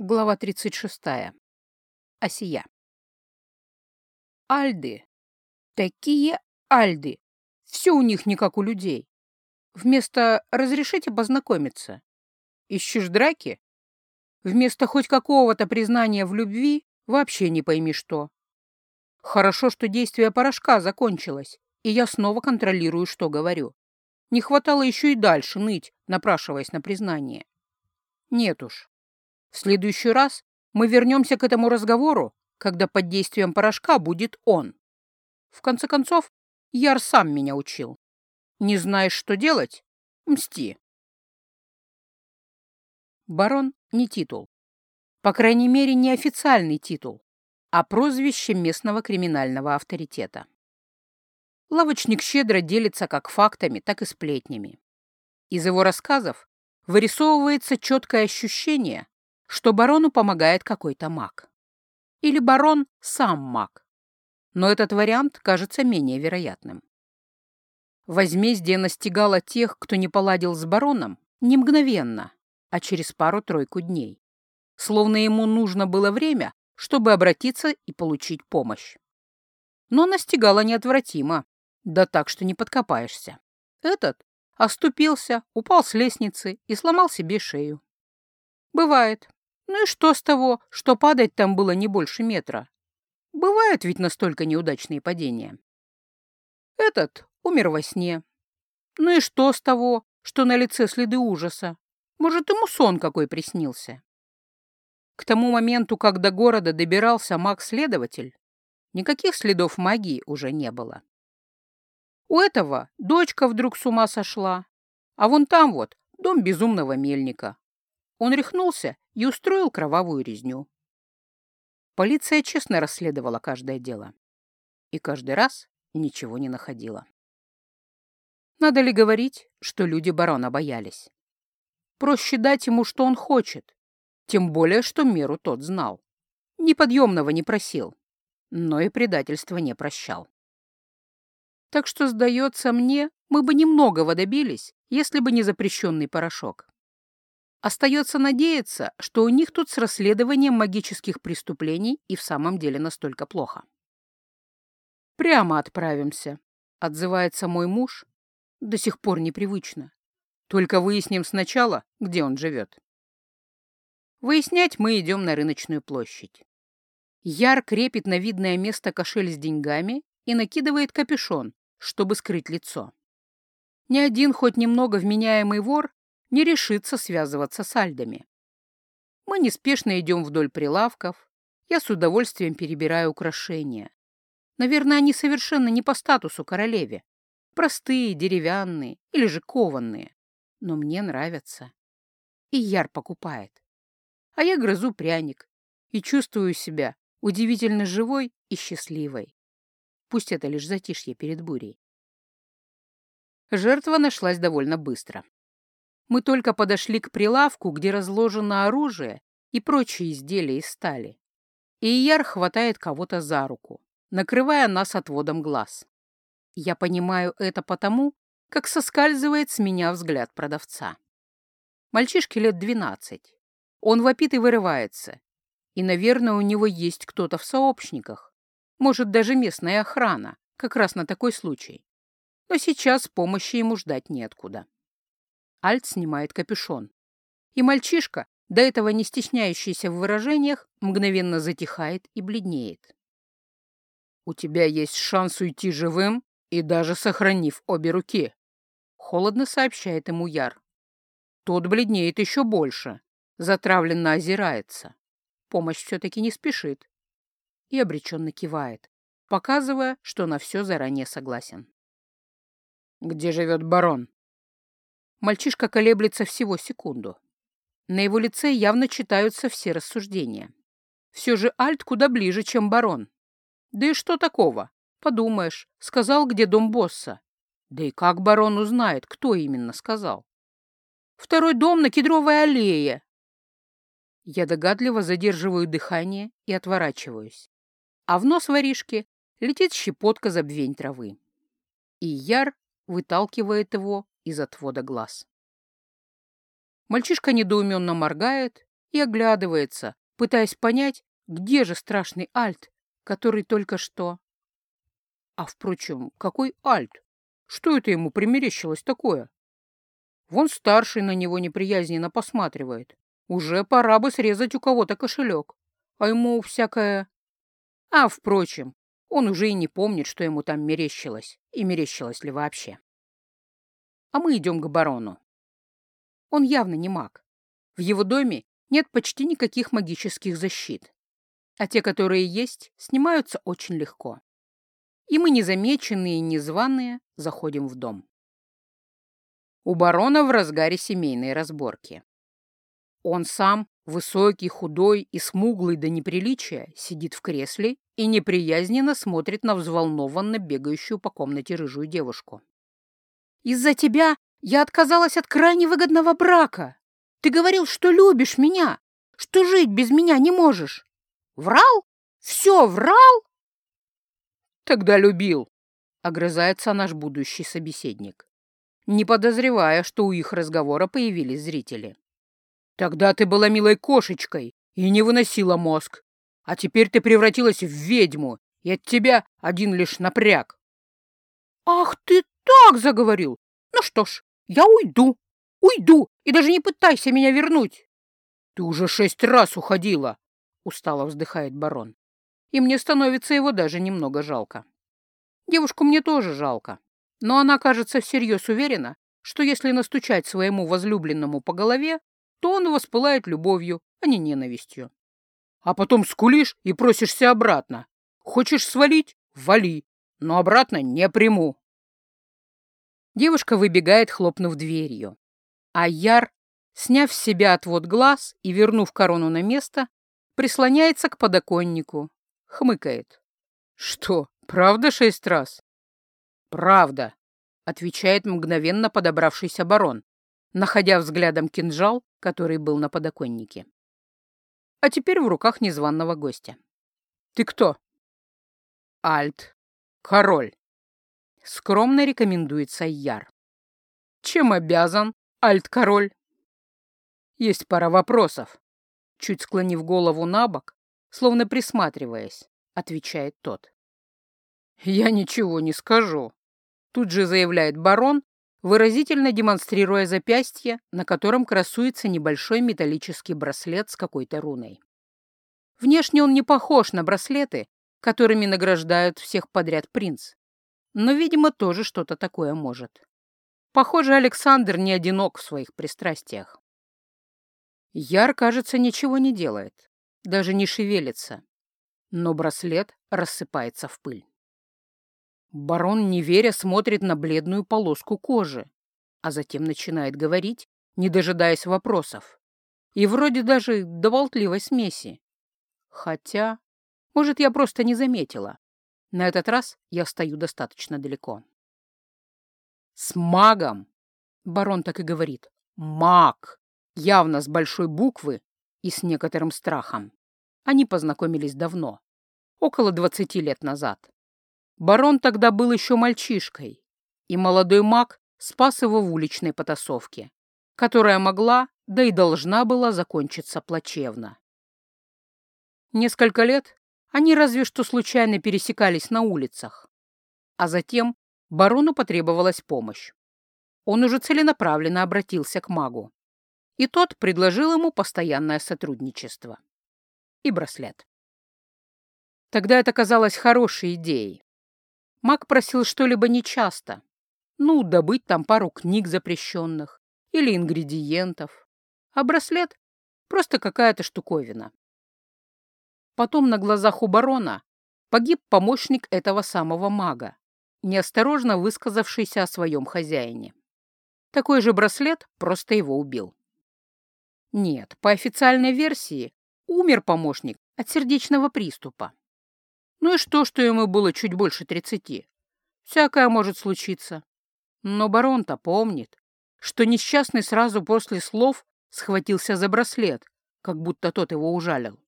Глава 36. Осия. Альды. Такие альды. Все у них не как у людей. Вместо «разрешите познакомиться» ищешь драки? Вместо хоть какого-то признания в любви вообще не пойми что. Хорошо, что действие порошка закончилось, и я снова контролирую, что говорю. Не хватало еще и дальше ныть, напрашиваясь на признание. Нет уж, в следующий раз мы вернемся к этому разговору, когда под действием порошка будет он. В конце концов, Яр сам меня учил. Не знаешь, что делать? Мсти. Барон не титул. По крайней мере, не официальный титул, а прозвище местного криминального авторитета. Лавочник щедро делится как фактами, так и сплетнями. Из его рассказов вырисовывается четкое ощущение, что барону помогает какой-то маг. Или барон сам маг. Но этот вариант кажется менее вероятным. Возмездие настигало тех, кто не поладил с бароном, не мгновенно, а через пару-тройку дней. Словно ему нужно было время, чтобы обратиться и получить помощь. Но настигало неотвратимо, да так, что не подкопаешься. Этот оступился, упал с лестницы и сломал себе шею. Бывает. Ну и что с того, что падать там было не больше метра? Бывают ведь настолько неудачные падения. Этот умер во сне. Ну и что с того, что на лице следы ужаса? Может, ему сон какой приснился? К тому моменту, как до города добирался маг-следователь, никаких следов магии уже не было. У этого дочка вдруг с ума сошла, а вон там вот дом безумного мельника. Он рехнулся и устроил кровавую резню. Полиция честно расследовала каждое дело. И каждый раз ничего не находила. Надо ли говорить, что люди барона боялись? Проще дать ему, что он хочет, тем более, что меру тот знал. Неподъемного не просил, но и предательства не прощал. Так что, сдается мне, мы бы немногого добились, если бы не запрещенный порошок. Остается надеяться, что у них тут с расследованием магических преступлений и в самом деле настолько плохо. «Прямо отправимся», — отзывается мой муж. До сих пор непривычно. Только выясним сначала, где он живет. Выяснять мы идем на рыночную площадь. Яр крепит на видное место кошель с деньгами и накидывает капюшон, чтобы скрыть лицо. Ни один хоть немного вменяемый вор не решится связываться с альдами. Мы неспешно идем вдоль прилавков. Я с удовольствием перебираю украшения. Наверное, они совершенно не по статусу королеве. Простые, деревянные или же кованные. Но мне нравятся. И Яр покупает. А я грызу пряник и чувствую себя удивительно живой и счастливой. Пусть это лишь затишье перед бурей. Жертва нашлась довольно быстро. Мы только подошли к прилавку, где разложено оружие и прочие изделия из стали. И Ияр хватает кого-то за руку, накрывая нас отводом глаз. Я понимаю это потому, как соскальзывает с меня взгляд продавца. Мальчишке лет двенадцать. Он вопит и вырывается. И, наверное, у него есть кто-то в сообщниках. Может, даже местная охрана, как раз на такой случай. Но сейчас помощи ему ждать неоткуда. Альт снимает капюшон. И мальчишка, до этого не стесняющийся в выражениях, мгновенно затихает и бледнеет. «У тебя есть шанс уйти живым и даже сохранив обе руки», — холодно сообщает ему Яр. Тот бледнеет еще больше, затравленно озирается. Помощь все-таки не спешит. И обреченно кивает, показывая, что на все заранее согласен. «Где живет барон?» Мальчишка колеблется всего секунду. На его лице явно читаются все рассуждения. Все же Альт куда ближе, чем барон. Да и что такого? Подумаешь, сказал, где дом босса. Да и как барон узнает, кто именно сказал? Второй дом на Кедровой аллее. Я догадливо задерживаю дыхание и отворачиваюсь. А в нос воришки летит щепотка забвень травы. И Яр выталкивает его из отвода глаз. Мальчишка недоуменно моргает и оглядывается, пытаясь понять, где же страшный Альт, который только что... А, впрочем, какой Альт? Что это ему примерещилось такое? Вон старший на него неприязненно посматривает. Уже пора бы срезать у кого-то кошелек. А ему всякое... А, впрочем, он уже и не помнит, что ему там мерещилось, и мерещилось ли вообще. А мы идем к барону. Он явно не маг. В его доме нет почти никаких магических защит. А те, которые есть, снимаются очень легко. И мы, незамеченные и незваные, заходим в дом. У барона в разгаре семейной разборки. Он сам, высокий, худой и смуглый до неприличия, сидит в кресле и неприязненно смотрит на взволнованно бегающую по комнате рыжую девушку. «Из-за тебя я отказалась от крайне выгодного брака. Ты говорил, что любишь меня, что жить без меня не можешь. Врал? Все врал?» «Тогда любил», — огрызается наш будущий собеседник, не подозревая, что у их разговора появились зрители. «Тогда ты была милой кошечкой и не выносила мозг, а теперь ты превратилась в ведьму, и от тебя один лишь напряг». «Ах ты так заговорил! Ну что ж, я уйду, уйду, и даже не пытайся меня вернуть. Ты уже шесть раз уходила, устало вздыхает барон. И мне становится его даже немного жалко. Девушку мне тоже жалко, но она, кажется, всерьез уверена, что если настучать своему возлюбленному по голове, то он воспылает любовью, а не ненавистью. А потом скулишь и просишься обратно. Хочешь свалить — вали, но обратно не приму. Девушка выбегает, хлопнув дверью. А Яр, сняв с себя отвод глаз и вернув корону на место, прислоняется к подоконнику, хмыкает. «Что, правда шесть раз?» «Правда», — отвечает мгновенно подобравшийся барон, находя взглядом кинжал, который был на подоконнике. А теперь в руках незваного гостя. «Ты кто?» «Альт. Король» скромно рекомендует Сайяр. Чем обязан, альт-король? Есть пара вопросов. Чуть склонив голову на бок, словно присматриваясь, отвечает тот. Я ничего не скажу. Тут же заявляет барон, выразительно демонстрируя запястье, на котором красуется небольшой металлический браслет с какой-то руной. Внешне он не похож на браслеты, которыми награждают всех подряд принц но, видимо, тоже что-то такое может. Похоже, Александр не одинок в своих пристрастиях. Яр, кажется, ничего не делает, даже не шевелится, но браслет рассыпается в пыль. Барон, не веря, смотрит на бледную полоску кожи, а затем начинает говорить, не дожидаясь вопросов. И вроде даже до болтливой смеси. Хотя, может, я просто не заметила. На этот раз я стою достаточно далеко. «С магом!» — барон так и говорит. «Маг!» Явно с большой буквы и с некоторым страхом. Они познакомились давно, около двадцати лет назад. Барон тогда был еще мальчишкой, и молодой маг спас его в уличной потасовке, которая могла, да и должна была закончиться плачевно. Несколько лет они разве что случайно пересекались на улицах. А затем барону потребовалась помощь. Он уже целенаправленно обратился к магу. И тот предложил ему постоянное сотрудничество. И браслет. Тогда это казалось хорошей идеей. Маг просил что-либо нечасто. Ну, добыть там пару книг запрещенных или ингредиентов. А браслет — просто какая-то штуковина. Потом на глазах у барона погиб помощник этого самого мага, неосторожно высказавшийся о своем хозяине. Такой же браслет просто его убил. Нет, по официальной версии, умер помощник от сердечного приступа. Ну и что, что ему было чуть больше тридцати? Всякое может случиться. Но барон-то помнит, что несчастный сразу после слов схватился за браслет, как будто тот его ужалил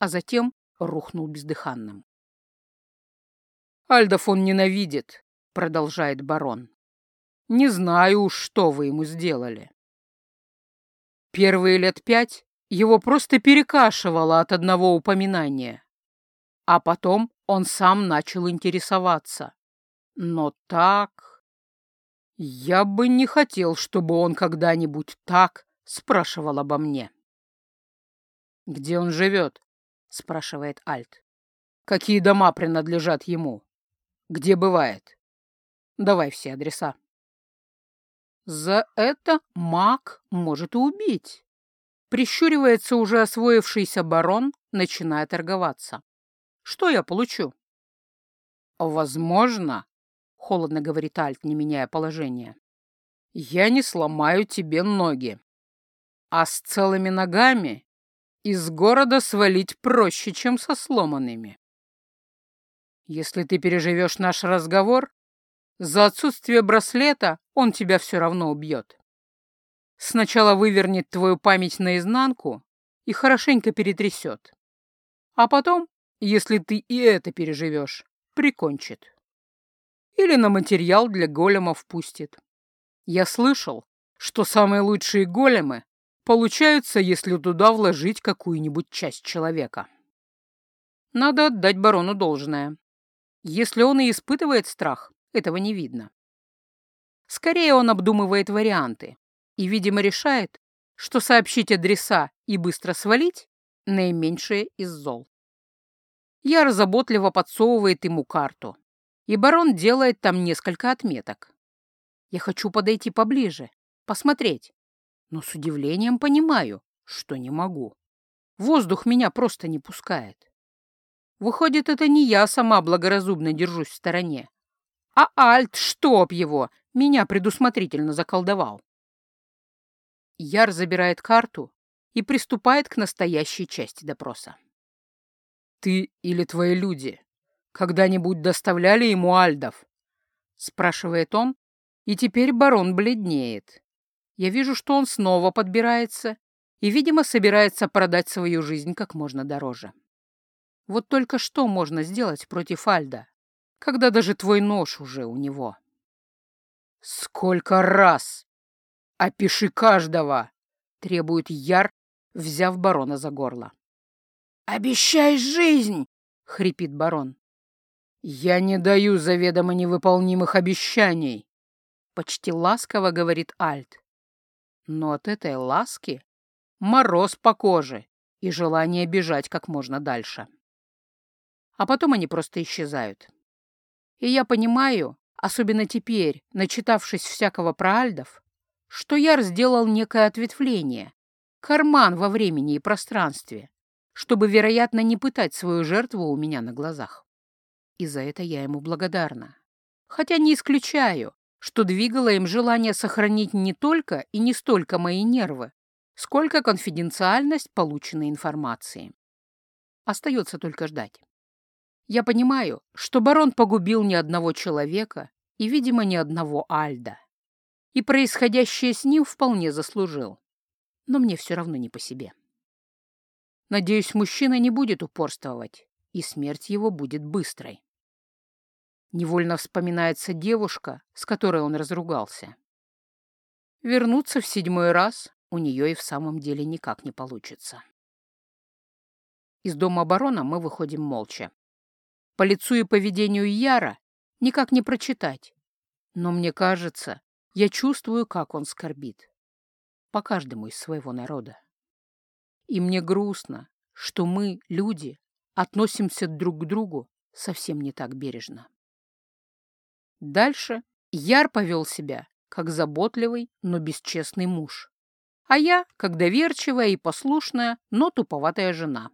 а затем рухнул бездыханным. «Альдов он ненавидит», — продолжает барон. «Не знаю уж, что вы ему сделали». Первые лет пять его просто перекашивало от одного упоминания. А потом он сам начал интересоваться. Но так... Я бы не хотел, чтобы он когда-нибудь так спрашивал обо мне. «Где он живет?» — спрашивает Альт. «Какие дома принадлежат ему? Где бывает? Давай все адреса». За это маг может убить. Прищуривается уже освоившийся барон, начиная торговаться. Что я получу? Возможно, холодно говорит Альт, не меняя положение. Я не сломаю тебе ноги. А с целыми ногами из города свалить проще, чем со сломанными. Если ты переживешь наш разговор, за отсутствие браслета он тебя все равно убьет. Сначала вывернет твою память наизнанку и хорошенько перетрясет. А потом, если ты и это переживешь, прикончит. Или на материал для големов пустит. Я слышал, что самые лучшие големы получаются, если туда вложить какую-нибудь часть человека. Надо отдать барону должное. Если он и испытывает страх, этого не видно. Скорее он обдумывает варианты и, видимо, решает, что сообщить адреса и быстро свалить — наименьшее из зол. Я разоботливо подсовывает ему карту, и барон делает там несколько отметок. Я хочу подойти поближе, посмотреть, но с удивлением понимаю, что не могу. Воздух меня просто не пускает. Выходит, это не я сама благоразумно держусь в стороне, а Альт, чтоб его, меня предусмотрительно заколдовал. Яр забирает карту и приступает к настоящей части допроса. «Ты или твои люди когда-нибудь доставляли ему альдов?» — спрашивает он, и теперь барон бледнеет. Я вижу, что он снова подбирается и, видимо, собирается продать свою жизнь как можно дороже. Вот только что можно сделать против Альда? когда даже твой нож уже у него. «Сколько раз? Опиши каждого!» — требует Яр, взяв барона за горло. «Обещай жизнь!» — хрипит барон. «Я не даю заведомо невыполнимых обещаний!» — почти ласково говорит Альт. Но от этой ласки мороз по коже и желание бежать как можно дальше. А потом они просто исчезают. И я понимаю, особенно теперь, начитавшись всякого про альдов, что Яр сделал некое ответвление, карман во времени и пространстве, чтобы, вероятно, не пытать свою жертву у меня на глазах. И за это я ему благодарна. Хотя не исключаю, что двигало им желание сохранить не только и не столько мои нервы, сколько конфиденциальность полученной информации. Остается только ждать. Я понимаю, что барон погубил ни одного человека и, видимо, ни одного Альда. И происходящее с ним вполне заслужил. Но мне все равно не по себе. Надеюсь, мужчина не будет упорствовать, и смерть его будет быстрой. Невольно вспоминается девушка, с которой он разругался. Вернуться в седьмой раз у нее и в самом деле никак не получится. Из дома барона мы выходим молча. По лицу и поведению Яра никак не прочитать. Но мне кажется, я чувствую, как он скорбит. По каждому из своего народа. И мне грустно, что мы, люди, относимся друг к другу совсем не так бережно. Дальше Яр повел себя, как заботливый, но бесчестный муж, а я, как доверчивая и послушная, но туповатая жена.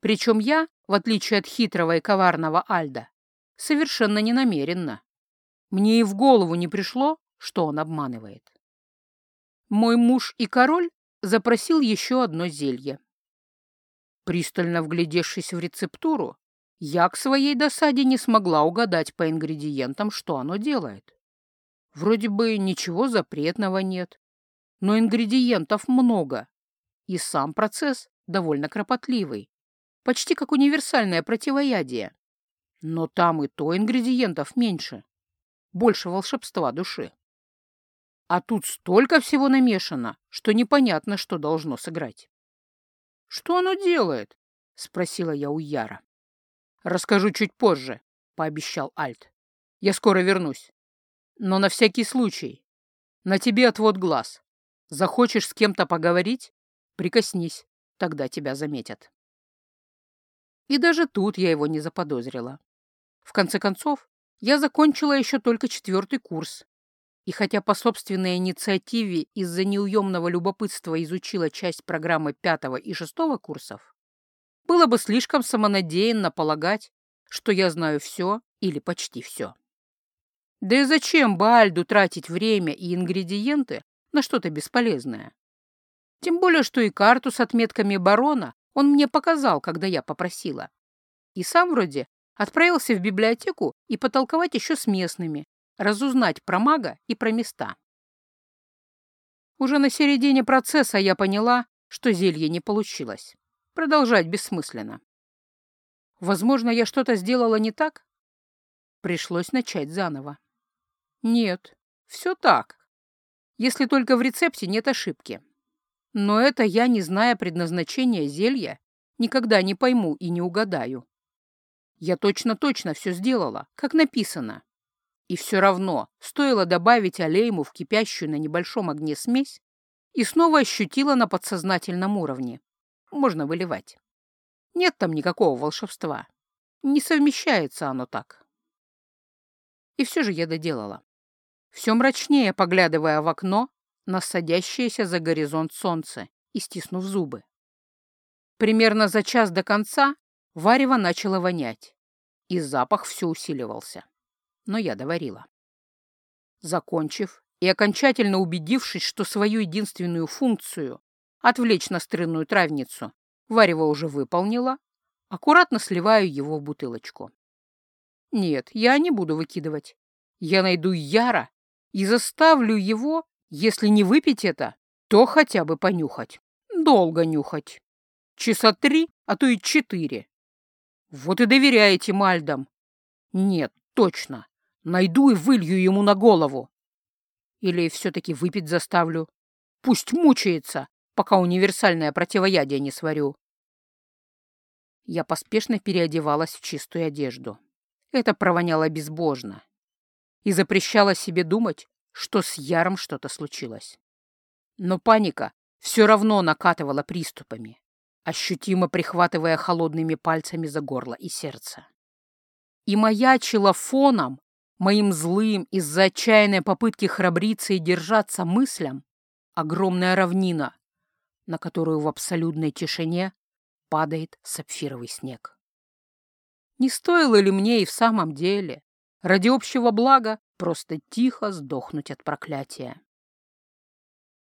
Причем я, в отличие от хитрого и коварного Альда, совершенно не намеренно. Мне и в голову не пришло, что он обманывает. Мой муж и король запросил еще одно зелье. Пристально вглядевшись в рецептуру, я к своей досаде не смогла угадать по ингредиентам, что оно делает. Вроде бы ничего запретного нет, но ингредиентов много, и сам процесс довольно кропотливый почти как универсальное противоядие. Но там и то ингредиентов меньше, больше волшебства души. А тут столько всего намешано, что непонятно, что должно сыграть. «Что оно делает?» — спросила я у Яра. «Расскажу чуть позже», — пообещал Альт. «Я скоро вернусь. Но на всякий случай. На тебе отвод глаз. Захочешь с кем-то поговорить? Прикоснись, тогда тебя заметят». И даже тут я его не заподозрила. В конце концов, я закончила еще только четвертый курс. И хотя по собственной инициативе из-за неуемного любопытства изучила часть программы пятого и шестого курсов, было бы слишком самонадеянно полагать, что я знаю все или почти все. Да и зачем Бальду тратить время и ингредиенты на что-то бесполезное? Тем более, что и карту с отметками барона он мне показал, когда я попросила. И сам вроде отправился в библиотеку и потолковать еще с местными, разузнать про мага и про места. Уже на середине процесса я поняла, что зелье не получилось. Продолжать бессмысленно. Возможно, я что-то сделала не так? Пришлось начать заново. Нет, все так. Если только в рецепте нет ошибки. Но это я, не зная предназначения зелья, никогда не пойму и не угадаю. Я точно-точно все сделала, как написано. И все равно стоило добавить олейму в кипящую на небольшом огне смесь, и снова ощутила на подсознательном уровне. Можно выливать. Нет там никакого волшебства. Не совмещается оно так. И все же я доделала. Все мрачнее, поглядывая в окно на садящееся за горизонт солнце и стиснув зубы. Примерно за час до конца Варево начало вонять, и запах все усиливался. Но я доварила. Закончив и окончательно убедившись, что свою единственную функцию — отвлечь настырную травницу — Варева уже выполнила, аккуратно сливаю его в бутылочку. Нет, я не буду выкидывать. Я найду Яра и заставлю его, если не выпить это, то хотя бы понюхать. Долго нюхать. Часа три, а то и четыре. Вот и доверяете Мальдам. Нет, точно. Найду и вылью ему на голову. Или все-таки выпить заставлю. Пусть мучается, пока универсальное противоядие не сварю. Я поспешно переодевалась в чистую одежду. Это провоняло безбожно. И запрещала себе думать, что с Яром что-то случилось. Но паника все равно накатывала приступами ощутимо прихватывая холодными пальцами за горло и сердце. И маячила фоном, моим злым из-за отчаянной попытки храбриться и держаться мыслям, огромная равнина, на которую в абсолютной тишине падает сапфировый снег. Не стоило ли мне и в самом деле, ради общего блага, просто тихо сдохнуть от проклятия?